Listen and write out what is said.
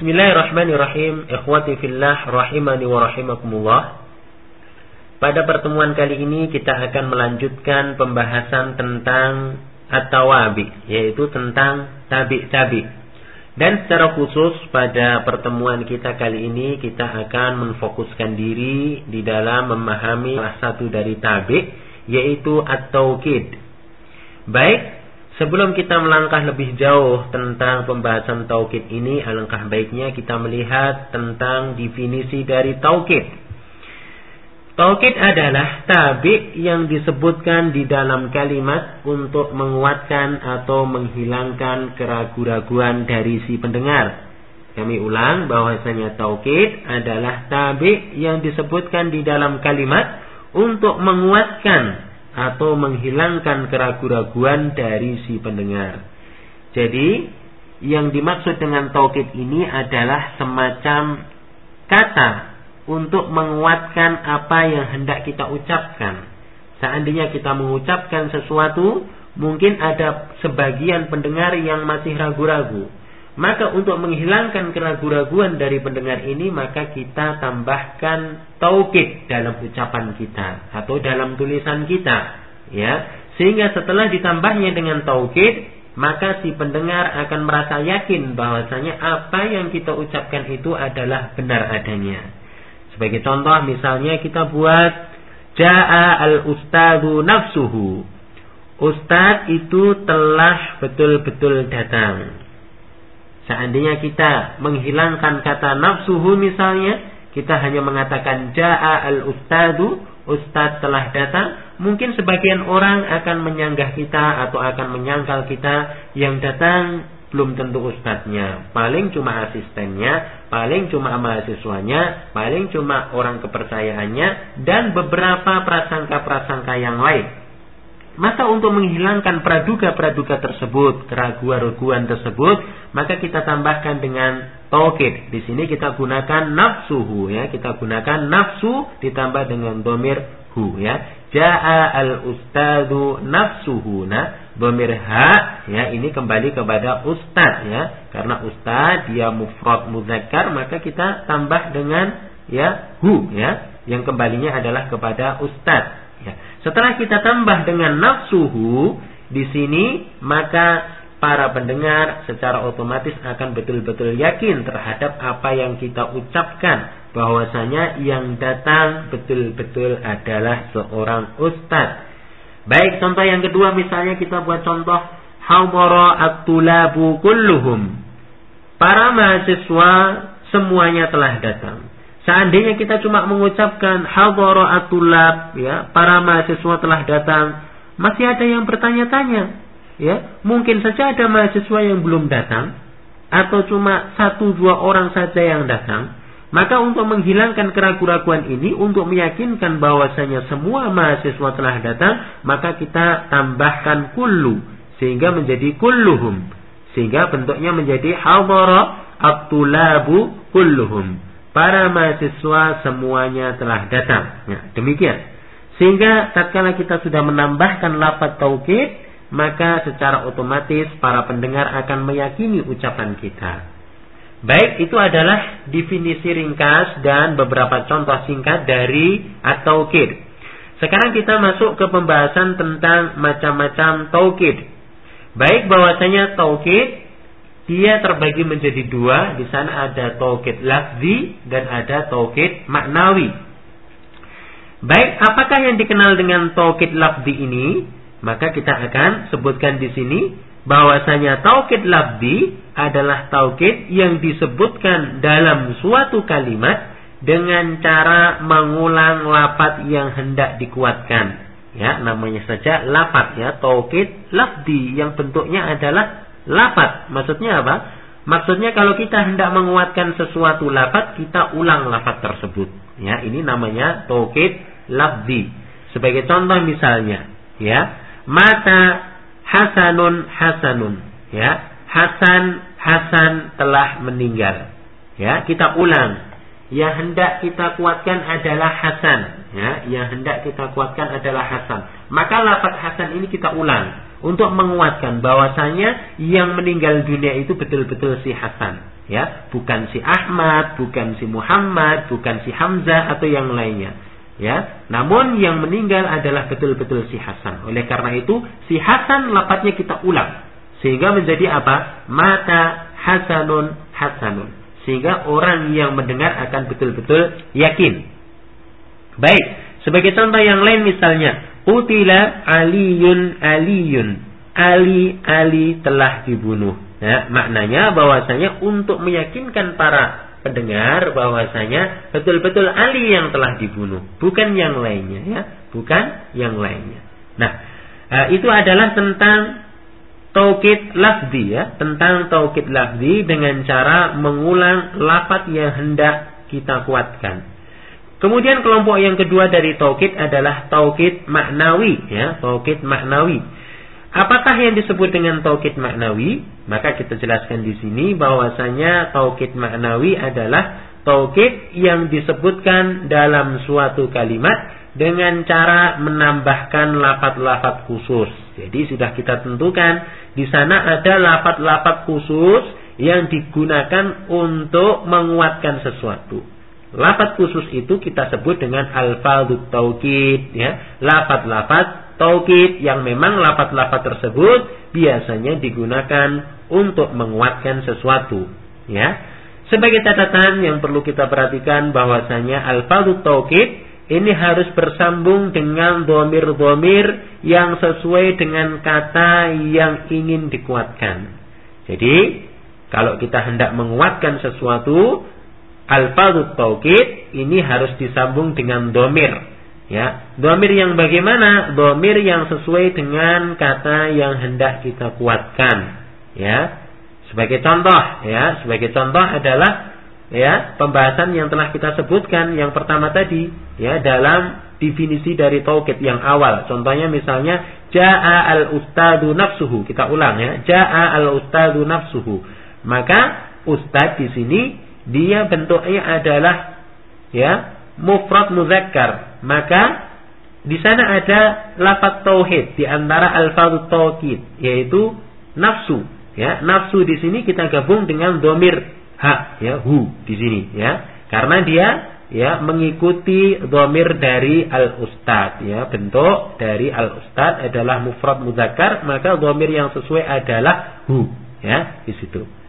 Bismillahirrahmanirrahim. Ikhwati fillah rahimani wa rahimakumullah. Pada pertemuan kali ini kita akan melanjutkan pembahasan tentang at-tawabi, yaitu tentang tabi-tabi. Dan secara khusus pada pertemuan kita kali ini kita akan menfokuskan diri di dalam memahami salah satu dari tabi, yaitu at-taukid. Baik, Sebelum kita melangkah lebih jauh tentang pembahasan taukid ini, alangkah baiknya kita melihat tentang definisi dari taukid. Taukid adalah tabi yang disebutkan di dalam kalimat untuk menguatkan atau menghilangkan keraguan-raguan dari si pendengar. Kami ulang bahwasanya taukid adalah tabi yang disebutkan di dalam kalimat untuk menguatkan atau menghilangkan keraguan-raguan dari si pendengar. Jadi, yang dimaksud dengan taukid ini adalah semacam kata untuk menguatkan apa yang hendak kita ucapkan. Seandainya kita mengucapkan sesuatu, mungkin ada sebagian pendengar yang masih ragu-ragu. Maka untuk menghilangkan keraguan-raguan dari pendengar ini maka kita tambahkan taukid dalam ucapan kita atau dalam tulisan kita ya sehingga setelah ditambahnya dengan taukid maka si pendengar akan merasa yakin bahwasanya apa yang kita ucapkan itu adalah benar adanya. Sebagai contoh misalnya kita buat jaa al ustadu nafsuhu. Ustad itu telah betul-betul datang. Seandainya kita menghilangkan kata nafsuhu misalnya, kita hanya mengatakan jaa al ustadu, ustad telah datang, mungkin sebagian orang akan menyanggah kita atau akan menyangkal kita yang datang belum tentu ustadznya, paling cuma asistennya, paling cuma mahasiswanya, paling cuma orang kepercayaannya, dan beberapa prasangka-prasangka yang lain. Maka untuk menghilangkan praduga-praduga tersebut, keraguan-raguan tersebut, maka kita tambahkan dengan taukid. Di sini kita gunakan nafsuhu ya, kita gunakan nafsu ditambah dengan domir hu ya. Jaa al ustadu nafsuhu. Nah, domir ha ya ini kembali kepada ustad ya. Karena ustad dia mufrad muzakkar maka kita tambah dengan ya hu ya yang kembalinya adalah kepada ustad. Setelah kita tambah dengan nafsuhu di sini, maka para pendengar secara otomatis akan betul-betul yakin terhadap apa yang kita ucapkan bahwasanya yang datang betul-betul adalah seorang ustadz. Baik, contoh yang kedua misalnya kita buat contoh haumara at-tulabu kulluhum. Para mahasiswa semuanya telah datang. Seandainya kita cuma mengucapkan hadara atulab, ya, para mahasiswa telah datang, masih ada yang bertanya-tanya, ya. Mungkin saja ada mahasiswa yang belum datang atau cuma satu dua orang saja yang datang. Maka untuk menghilangkan keraguan-keraguan ini, untuk meyakinkan bahwasanya semua mahasiswa telah datang, maka kita tambahkan kullu sehingga menjadi kulluhum. Sehingga bentuknya menjadi hadara at-tulabu kulluhum para mahasiswa semuanya telah datang. Ya, demikian. Sehingga tatkala kita sudah menambahkan lafaz taukid, maka secara otomatis para pendengar akan meyakini ucapan kita. Baik, itu adalah definisi ringkas dan beberapa contoh singkat dari at-taukid. Sekarang kita masuk ke pembahasan tentang macam-macam taukid. Baik bahwasanya taukid dia terbagi menjadi dua. Di sana ada taukid lafzi dan ada taukid maknawi. Baik, apakah yang dikenal dengan taukid lafzi ini? Maka kita akan sebutkan di sini bahwasanya taukid lafzi adalah taukid yang disebutkan dalam suatu kalimat dengan cara mengulang lapat yang hendak dikuatkan. Ya, namanya saja lapat ya, taukid lafzi yang bentuknya adalah Lapat maksudnya apa? Maksudnya kalau kita hendak menguatkan sesuatu lapat, kita ulang lapat tersebut. Ya, ini namanya tokit labdi. Sebagai contoh misalnya, ya, mata Hasanun Hasanun, ya, Hasan Hasan telah meninggal. Ya, kita ulang. Yang hendak kita kuatkan adalah Hasan, ya, yang hendak kita kuatkan adalah Hasan. Maka lafaz Hasan ini kita ulang untuk menguatkan bahwasanya yang meninggal dunia itu betul-betul si Hasan ya. Bukan si Ahmad bukan si Muhammad bukan si Hamzah atau yang lainnya ya. Namun yang meninggal adalah betul-betul si Hasan. Oleh karena itu si Hasan lapatnya kita ulang. Sehingga menjadi apa? Mata Hasanun Hasanun. Sehingga orang yang mendengar akan betul-betul yakin. Baik sebagai contoh yang lain misalnya Utila Aliyun Aliyun. Ali Ali telah dibunuh. Ya, maknanya bahwasanya untuk meyakinkan para pendengar bahwasanya betul-betul Ali yang telah dibunuh, bukan yang lainnya ya, bukan yang lainnya. Nah, eh, itu adalah tentang taukid lafzi ya, tentang taukid lafzi dengan cara mengulang lafaz yang hendak kita kuatkan. Kemudian kelompok yang kedua dari taukid adalah taukid maknawi, ya, taukid maknawi. Apakah yang disebut dengan taukid maknawi? Maka kita jelaskan di sini bahwasanya taukid maknawi adalah taukid yang disebutkan dalam suatu kalimat dengan cara menambahkan lafat-lafat khusus. Jadi sudah kita tentukan di sana ada lafat-lafat khusus yang digunakan untuk menguatkan sesuatu. Lafat khusus itu kita sebut dengan alfadut taukid ya. Lafat-lafat taukid yang memang lafat-lafat tersebut biasanya digunakan untuk menguatkan sesuatu ya. Sebagai catatan yang perlu kita perhatikan bahwasanya alfadut taukid ini harus bersambung dengan domir-domir yang sesuai dengan kata yang ingin dikuatkan. Jadi, kalau kita hendak menguatkan sesuatu, alfadut taukid ini harus disambung dengan domir. Ya, domir yang bagaimana? Domir yang sesuai dengan kata yang hendak kita kuatkan. Ya, sebagai contoh, ya, sebagai contoh adalah ya pembahasan yang telah kita sebutkan yang pertama tadi, ya dalam definisi dari taukid yang awal. Contohnya misalnya jaa al ustadu nafsuhu. Kita ulang ya, jaa al ustadu nafsuhu. Maka ustad di sini dia bentuknya adalah ya mufrad muzakkar. Maka di sana ada lafaz tauhid di antara alfaz taukid yaitu nafsu ya. Nafsu di sini kita gabung dengan domir ha ya hu di sini ya. Karena dia ya mengikuti domir dari al ustad ya. Bentuk dari al ustad adalah mufrad muzakkar maka domir yang sesuai adalah hu ya di situ